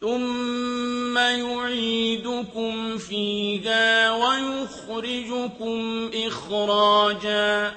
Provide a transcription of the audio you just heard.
ثُمَّ يُعِيدُكُمْ فِيهَا وَيُخْرِجُكُمْ إِخْرَاجًا